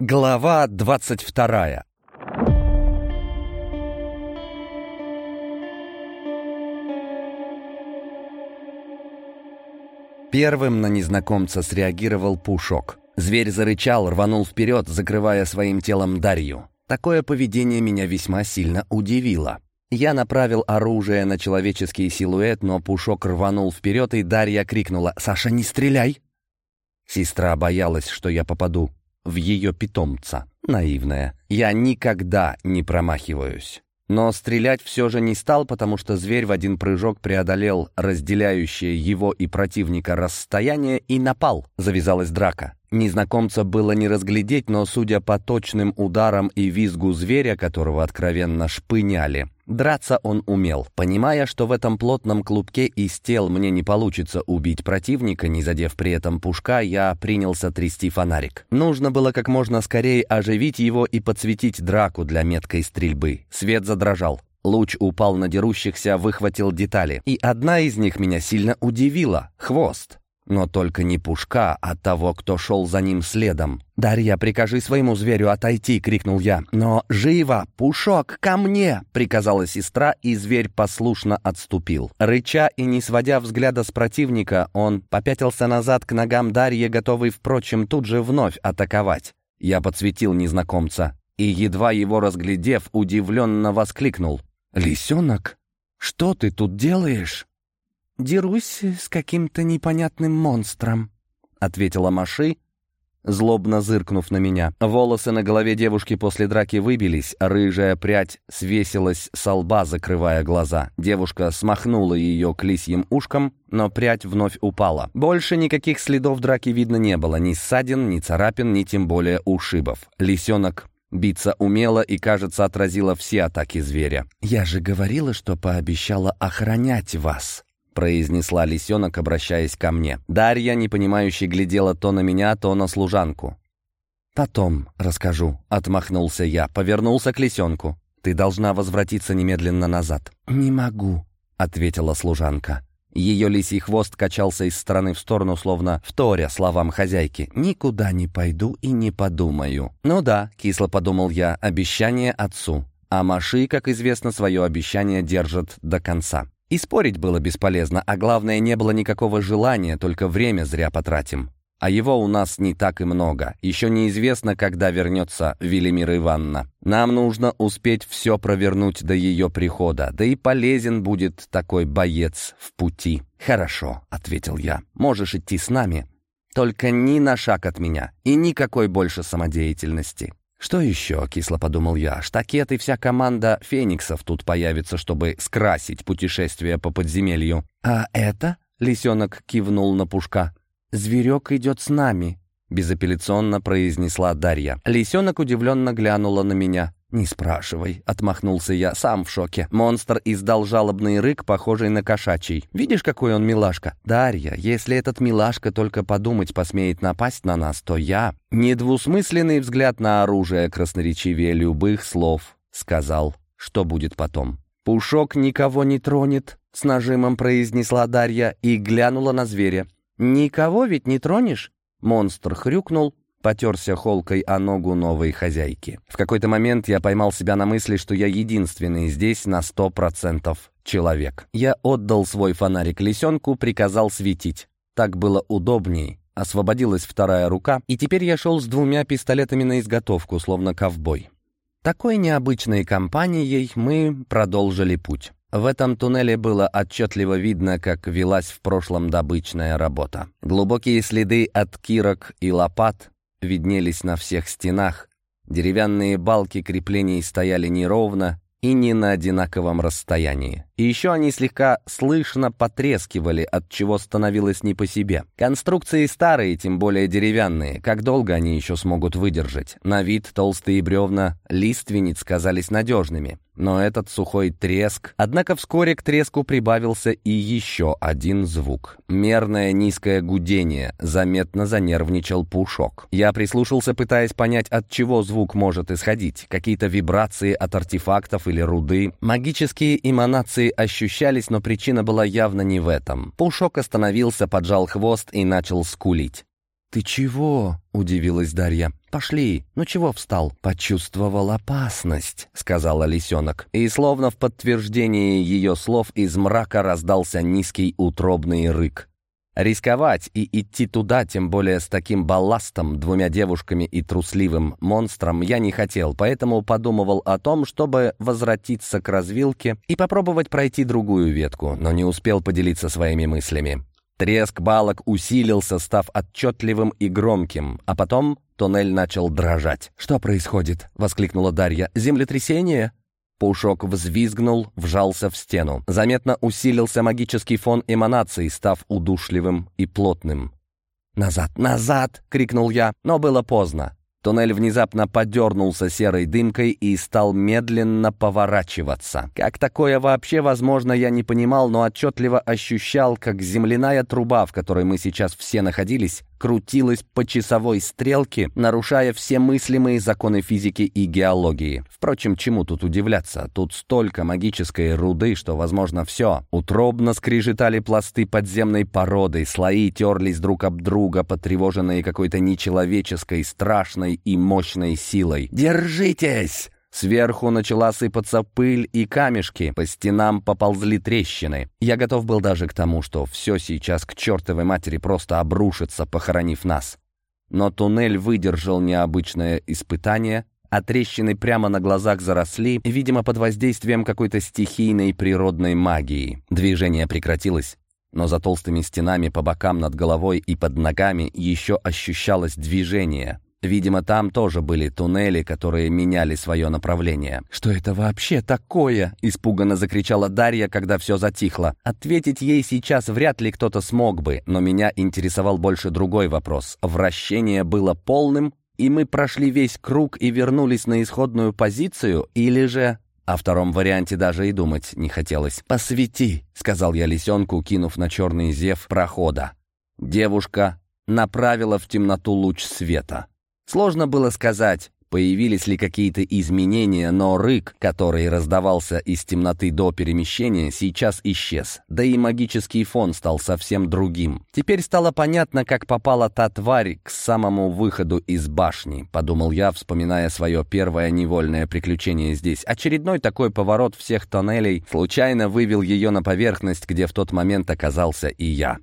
Глава двадцать вторая Первым на незнакомца среагировал Пушок. Зверь зарычал, рванул вперед, закрывая своим телом Дарью. Такое поведение меня весьма сильно удивило. Я направил оружие на человеческий силуэт, но Пушок рванул вперед, и Дарья крикнула «Саша, не стреляй!». Сестра боялась, что я попаду в ее питомца. Наивная. Я никогда не промахиваюсь. Но стрелять все же не стал, потому что зверь в один прыжок преодолел разделяющее его и противника расстояние и напал. Завязалась драка. Незнакомца было не разглядеть, но, судя по точным ударам и визгу зверя, которого откровенно шпыняли, драться он умел. Понимая, что в этом плотном клубке из тел мне не получится убить противника, не задев при этом пушка, я принялся трясти фонарик. Нужно было как можно скорее оживить его и подсветить драку для меткой стрельбы. Свет задрожал. Луч упал на дерущихся, выхватил детали. И одна из них меня сильно удивила — хвост. Но только не Пушка, а того, кто шел за ним следом. «Дарья, прикажи своему зверю отойти!» — крикнул я. «Но живо! Пушок, ко мне!» — приказала сестра, и зверь послушно отступил. Рыча и не сводя взгляда с противника, он попятился назад к ногам Дарьи, готовый, впрочем, тут же вновь атаковать. Я подсветил незнакомца и, едва его разглядев, удивленно воскликнул. «Лисенок, что ты тут делаешь?» «Дерусь с каким-то непонятным монстром», — ответила Маши, злобно зыркнув на меня. Волосы на голове девушки после драки выбились, рыжая прядь свесилась со лба, закрывая глаза. Девушка смахнула ее к лисьим ушкам, но прядь вновь упала. Больше никаких следов драки видно не было, ни ссадин, ни царапин, ни тем более ушибов. Лисенок Биться умело и, кажется, отразила все атаки зверя. «Я же говорила, что пообещала охранять вас», произнесла лисенок, обращаясь ко мне. Дарья, непонимающе, глядела то на меня, то на служанку. «Потом расскажу», — отмахнулся я, повернулся к лисенку. «Ты должна возвратиться немедленно назад». «Не могу», — ответила служанка. Ее лисий хвост качался из стороны в сторону, словно вторя словам хозяйки. «Никуда не пойду и не подумаю». «Ну да», — кисло подумал я, — «обещание отцу». А Маши, как известно, свое обещание держит до конца. И спорить было бесполезно, а главное, не было никакого желания, только время зря потратим. А его у нас не так и много. Еще неизвестно, когда вернется Велимира Ивановна. Нам нужно успеть все провернуть до ее прихода. Да и полезен будет такой боец в пути. «Хорошо», — ответил я. «Можешь идти с нами. Только ни на шаг от меня и никакой больше самодеятельности». «Что еще?» — кисло подумал я. «Штакет и вся команда фениксов тут появится, чтобы скрасить путешествие по подземелью». «А это?» — лисенок кивнул на пушка. «Зверек идет с нами», — безапелляционно произнесла Дарья. Лисенок удивленно глянула на меня. «Не спрашивай», — отмахнулся я, сам в шоке. Монстр издал жалобный рык, похожий на кошачий. «Видишь, какой он милашка?» «Дарья, если этот милашка только подумать посмеет напасть на нас, то я...» Недвусмысленный взгляд на оружие красноречивее любых слов сказал, что будет потом. «Пушок никого не тронет», — с нажимом произнесла Дарья и глянула на зверя. «Никого ведь не тронешь?» Монстр хрюкнул, потерся холкой о ногу новой хозяйки. В какой-то момент я поймал себя на мысли, что я единственный здесь на сто процентов человек. Я отдал свой фонарик лисенку, приказал светить. Так было удобней. Освободилась вторая рука, и теперь я шел с двумя пистолетами на изготовку, словно ковбой. Такой необычной компанией мы продолжили путь. В этом туннеле было отчетливо видно, как велась в прошлом добычная работа. Глубокие следы от кирок и лопат виднелись на всех стенах. Деревянные балки креплений стояли неровно и не на одинаковом расстоянии. И еще они слегка слышно потрескивали, от чего становилось не по себе. Конструкции старые, тем более деревянные. Как долго они еще смогут выдержать? На вид толстые бревна лиственниц казались надежными но этот сухой треск... Однако вскоре к треску прибавился и еще один звук. Мерное низкое гудение. Заметно занервничал пушок. Я прислушался, пытаясь понять, от чего звук может исходить. Какие-то вибрации от артефактов или руды. Магические эманации ощущались, но причина была явно не в этом. Пушок остановился, поджал хвост и начал скулить. «Ты чего?» — удивилась Дарья. пошли. Ну чего встал?» «Почувствовал опасность», — сказала лисенок. И словно в подтверждение ее слов из мрака раздался низкий утробный рык. Рисковать и идти туда, тем более с таким балластом, двумя девушками и трусливым монстром, я не хотел, поэтому подумывал о том, чтобы возвратиться к развилке и попробовать пройти другую ветку, но не успел поделиться своими мыслями. Треск балок усилился, став отчетливым и громким, а потом туннель начал дрожать. «Что происходит?» — воскликнула Дарья. «Землетрясение?» Пушок взвизгнул, вжался в стену. Заметно усилился магический фон эманаций, став удушливым и плотным. «Назад! Назад!» — крикнул я, но было поздно. Туннель внезапно подернулся серой дымкой и стал медленно поворачиваться. Как такое вообще возможно, я не понимал, но отчетливо ощущал, как земляная труба, в которой мы сейчас все находились, крутилась по часовой стрелке, нарушая все мыслимые законы физики и геологии. Впрочем, чему тут удивляться? Тут столько магической руды, что возможно все. Утробно скрежетали пласты подземной породы, слои терлись друг об друга, потревоженные какой-то нечеловеческой, страшной и мощной силой. «Держитесь!» Сверху начала сыпаться пыль и камешки, по стенам поползли трещины. Я готов был даже к тому, что все сейчас к чертовой матери просто обрушится, похоронив нас. Но туннель выдержал необычное испытание, а трещины прямо на глазах заросли, видимо, под воздействием какой-то стихийной природной магии. Движение прекратилось, но за толстыми стенами по бокам над головой и под ногами еще ощущалось движение. Видимо, там тоже были туннели, которые меняли свое направление. «Что это вообще такое?» — испуганно закричала Дарья, когда все затихло. Ответить ей сейчас вряд ли кто-то смог бы, но меня интересовал больше другой вопрос. Вращение было полным, и мы прошли весь круг и вернулись на исходную позицию, или же... О втором варианте даже и думать не хотелось. «Посвети», — сказал я лисенку, кинув на черный зев прохода. Девушка направила в темноту луч света. Сложно было сказать, появились ли какие-то изменения, но рык, который раздавался из темноты до перемещения, сейчас исчез. Да и магический фон стал совсем другим. Теперь стало понятно, как попала та тварь к самому выходу из башни, подумал я, вспоминая свое первое невольное приключение здесь. Очередной такой поворот всех тоннелей случайно вывел ее на поверхность, где в тот момент оказался и я.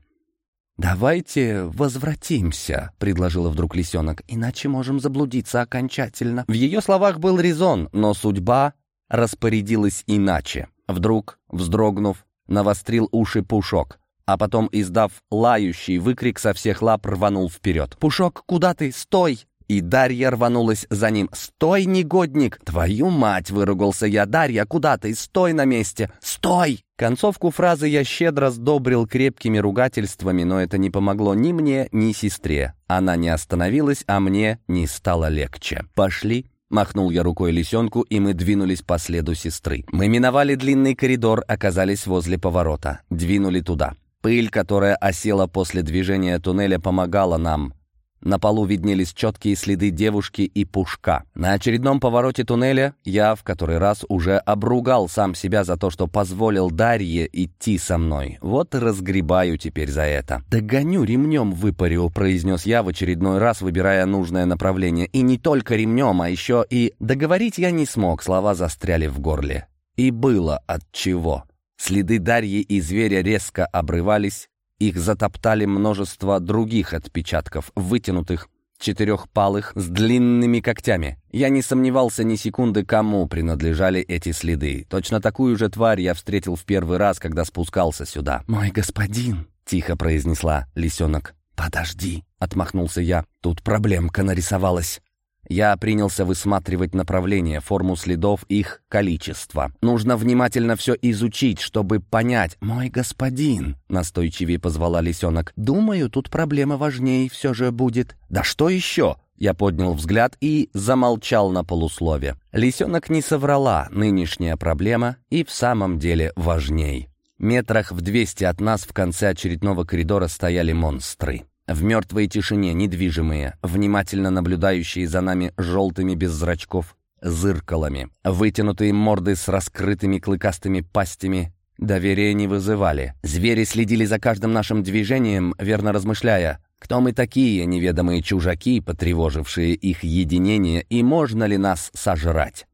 «Давайте возвратимся», — предложила вдруг лисенок, «иначе можем заблудиться окончательно». В ее словах был резон, но судьба распорядилась иначе. Вдруг, вздрогнув, навострил уши Пушок, а потом, издав лающий выкрик, со всех лап рванул вперед. «Пушок, куда ты? Стой!» И Дарья рванулась за ним. «Стой, негодник!» «Твою мать!» — выругался я. «Дарья, куда ты? Стой на месте! Стой!» Концовку фразы я щедро сдобрил крепкими ругательствами, но это не помогло ни мне, ни сестре. Она не остановилась, а мне не стало легче. «Пошли!» Махнул я рукой лисенку, и мы двинулись по следу сестры. Мы миновали длинный коридор, оказались возле поворота. Двинули туда. Пыль, которая осела после движения туннеля, помогала нам. На полу виднелись четкие следы девушки и пушка. На очередном повороте туннеля я в который раз уже обругал сам себя за то, что позволил Дарье идти со мной. Вот разгребаю теперь за это. «Догоню ремнем выпарю», — произнес я в очередной раз, выбирая нужное направление. И не только ремнем, а еще и... Договорить я не смог, слова застряли в горле. И было от чего. Следы Дарьи и зверя резко обрывались, их затоптали множество других отпечатков, вытянутых, четырехпалых, с длинными когтями. Я не сомневался ни секунды, кому принадлежали эти следы. Точно такую же тварь я встретил в первый раз, когда спускался сюда. «Мой господин», — тихо произнесла лисенок. «Подожди», — отмахнулся я. «Тут проблемка нарисовалась». Я принялся высматривать направление, форму следов, их количество. Нужно внимательно все изучить, чтобы понять. «Мой господин», — настойчивее позвала лисенок, — «думаю, тут проблема важнее все же будет». «Да что еще?» Я поднял взгляд и замолчал на полуслове. Лисенок не соврала, нынешняя проблема и в самом деле важней. Метрах в двести от нас в конце очередного коридора стояли монстры. В мертвой тишине, недвижимые, внимательно наблюдающие за нами желтыми без зрачков зыркалами. Вытянутые морды с раскрытыми клыкастыми пастями доверия не вызывали. Звери следили за каждым нашим движением, верно размышляя, Кто мы такие, неведомые чужаки, потревожившие их единение, и можно ли нас сожрать?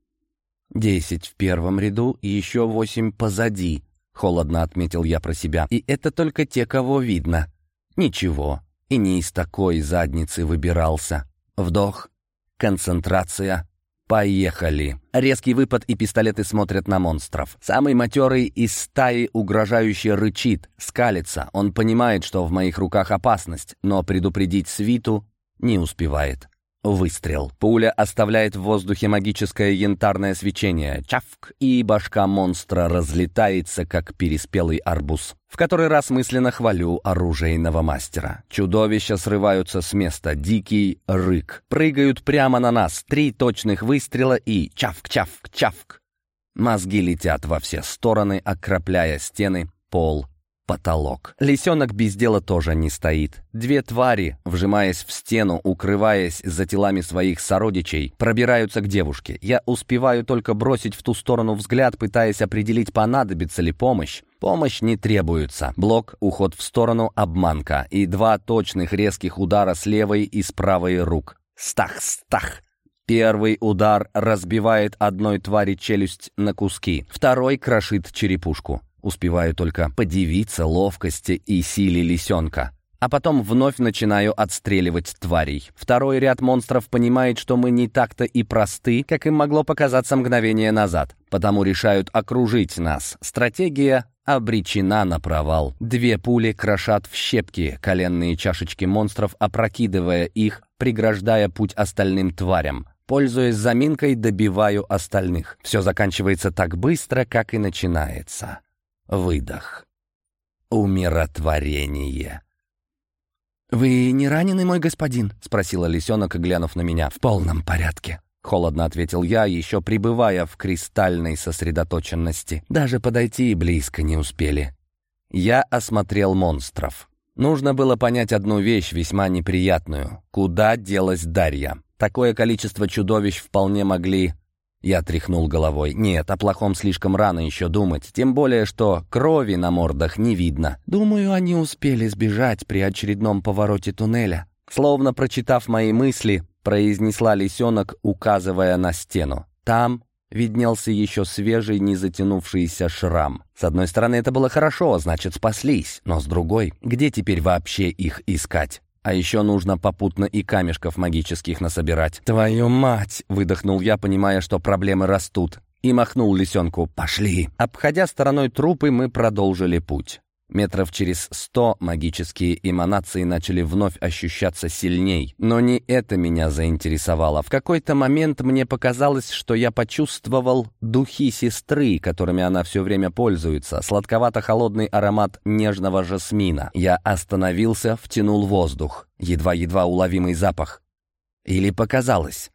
«Десять в первом ряду и еще восемь позади», — холодно отметил я про себя. «И это только те, кого видно. Ничего, и не из такой задницы выбирался. Вдох, концентрация, «Поехали!» Резкий выпад, и пистолеты смотрят на монстров. Самый матерый из стаи угрожающе рычит, скалится. Он понимает, что в моих руках опасность, но предупредить свиту не успевает. Выстрел. Пуля оставляет в воздухе магическое янтарное свечение. Чавк, и башка монстра разлетается, как переспелый арбуз. В который раз мысленно хвалю оружейного мастера. Чудовища срываются с места. Дикий рык. Прыгают прямо на нас. Три точных выстрела и чавк-чавк-чавк. Мозги летят во все стороны, окропляя стены, пол, потолок. Лисенок без дела тоже не стоит. Две твари, вжимаясь в стену, укрываясь за телами своих сородичей, пробираются к девушке. Я успеваю только бросить в ту сторону взгляд, пытаясь определить, понадобится ли помощь. Помощь не требуется. Блок, уход в сторону, обманка. И два точных резких удара с левой и с правой рук. Стах-стах! Первый удар разбивает одной твари челюсть на куски, второй крошит черепушку. Успеваю только подивиться ловкости и силе лисенка. А потом вновь начинаю отстреливать тварей. Второй ряд монстров понимает, что мы не так-то и просты, как им могло показаться мгновение назад. Потому решают окружить нас. Стратегия обречена на провал. Две пули крошат в щепки коленные чашечки монстров, опрокидывая их, преграждая путь остальным тварям. Пользуясь заминкой, добиваю остальных. Все заканчивается так быстро, как и начинается. Выдох. Умиротворение. «Вы не ранены, мой господин?» — спросила лисенок, глянув на меня. «В полном порядке», — холодно ответил я, еще пребывая в кристальной сосредоточенности. Даже подойти близко не успели. Я осмотрел монстров. Нужно было понять одну вещь, весьма неприятную. Куда делась Дарья? Такое количество чудовищ вполне могли я тряхнул головой. «Нет, о плохом слишком рано еще думать, тем более, что крови на мордах не видно. Думаю, они успели сбежать при очередном повороте туннеля». Словно прочитав мои мысли, произнесла лисенок, указывая на стену. Там виднелся еще свежий, не затянувшийся шрам. С одной стороны, это было хорошо, значит, спаслись, но с другой, где теперь вообще их искать? А еще нужно попутно и камешков магических насобирать. «Твою мать!» — выдохнул я, понимая, что проблемы растут. И махнул лисенку «Пошли!». Обходя стороной трупы, мы продолжили путь. Метров через сто магические эманации начали вновь ощущаться сильней. Но не это меня заинтересовало. В какой-то момент мне показалось, что я почувствовал духи сестры, которыми она все время пользуется, сладковато-холодный аромат нежного жасмина. Я остановился, втянул воздух. Едва-едва уловимый запах. Или показалось?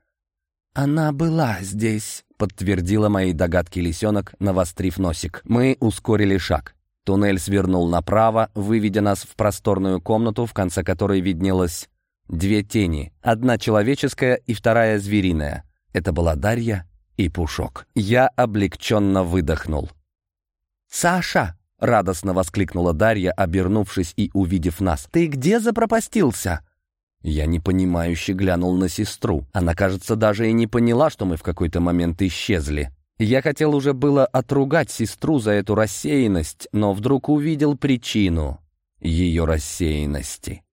«Она была здесь», — подтвердила мои догадки лисенок, навострив носик. Мы ускорили шаг. Туннель свернул направо, выведя нас в просторную комнату, в конце которой виднелось две тени. Одна человеческая и вторая звериная. Это была Дарья и Пушок. Я облегченно выдохнул. «Саша!» — радостно воскликнула Дарья, обернувшись и увидев нас. «Ты где запропастился?» Я непонимающе глянул на сестру. Она, кажется, даже и не поняла, что мы в какой-то момент исчезли. Я хотел уже было отругать сестру за эту рассеянность, но вдруг увидел причину ее рассеянности.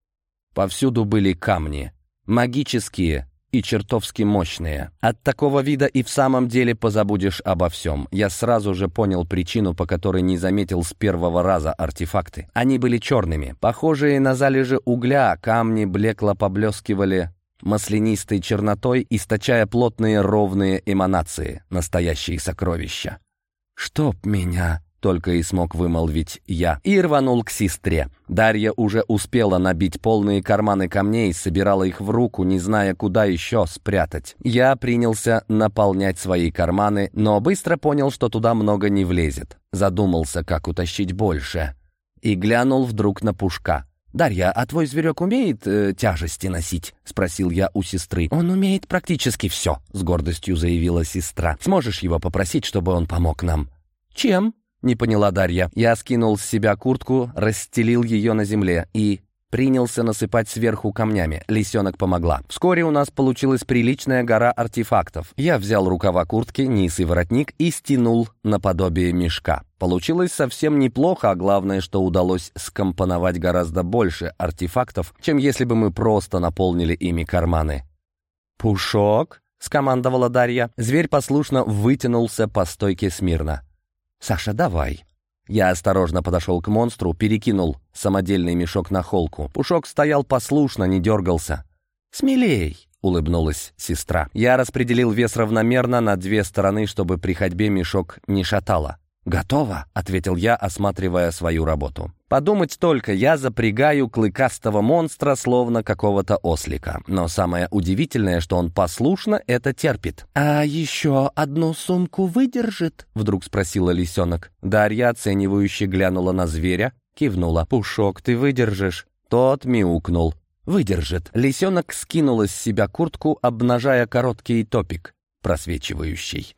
Повсюду были камни, магические и чертовски мощные. От такого вида и в самом деле позабудешь обо всем. Я сразу же понял причину, по которой не заметил с первого раза артефакты. Они были черными, похожие на залежи угля, камни блекло поблескивали маслянистой чернотой, источая плотные ровные эманации, настоящие сокровища. «Чтоб меня!» — только и смог вымолвить я. И рванул к сестре. Дарья уже успела набить полные карманы камней, собирала их в руку, не зная, куда еще спрятать. Я принялся наполнять свои карманы, но быстро понял, что туда много не влезет. Задумался, как утащить больше. И глянул вдруг на Пушка. «Дарья, а твой зверек умеет э, тяжести носить?» — спросил я у сестры. «Он умеет практически все», — с гордостью заявила сестра. «Сможешь его попросить, чтобы он помог нам?» «Чем?» — не поняла Дарья. Я скинул с себя куртку, расстелил ее на земле и принялся насыпать сверху камнями. Лисенок помогла. Вскоре у нас получилась приличная гора артефактов. Я взял рукава куртки, низ и воротник и стянул наподобие мешка. Получилось совсем неплохо, а главное, что удалось скомпоновать гораздо больше артефактов, чем если бы мы просто наполнили ими карманы. «Пушок!» — скомандовала Дарья. Зверь послушно вытянулся по стойке смирно. «Саша, давай!» Я осторожно подошел к монстру, перекинул самодельный мешок на холку. Пушок стоял послушно, не дергался. «Смелей!» — улыбнулась сестра. Я распределил вес равномерно на две стороны, чтобы при ходьбе мешок не шатало. «Готово», — ответил я, осматривая свою работу. Подумать только, я запрягаю клыкастого монстра, словно какого-то ослика. Но самое удивительное, что он послушно это терпит. «А еще одну сумку выдержит?» — вдруг спросила лисенок. Дарья, оценивающе глянула на зверя, кивнула. «Пушок, ты выдержишь?» Тот мяукнул. «Выдержит». Лисенок скинула с себя куртку, обнажая короткий топик, просвечивающий.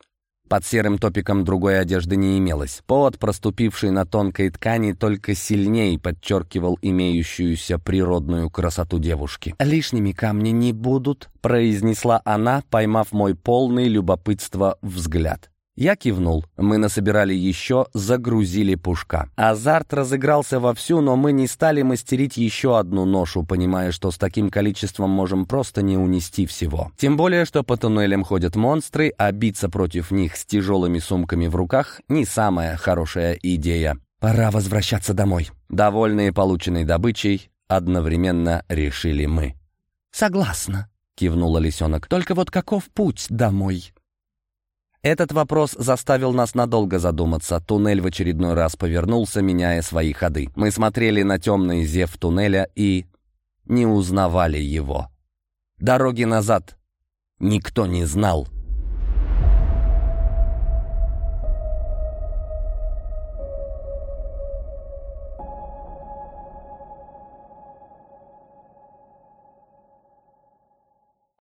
Под серым топиком другой одежды не имелось. Пот, проступивший на тонкой ткани, только сильнее подчеркивал имеющуюся природную красоту девушки. «Лишними камни не будут», — произнесла она, поймав мой полный любопытства взгляд. Я кивнул. Мы насобирали еще, загрузили пушка. Азарт разыгрался вовсю, но мы не стали мастерить еще одну ношу, понимая, что с таким количеством можем просто не унести всего. Тем более, что по туннелям ходят монстры, а биться против них с тяжелыми сумками в руках не самая хорошая идея. Пора возвращаться домой. Довольные полученной добычей, одновременно решили мы. «Согласна», — кивнула лисенок. «Только вот каков путь домой?» Этот вопрос заставил нас надолго задуматься. Туннель в очередной раз повернулся, меняя свои ходы. Мы смотрели на темный зев туннеля и не узнавали его. Дороги назад никто не знал.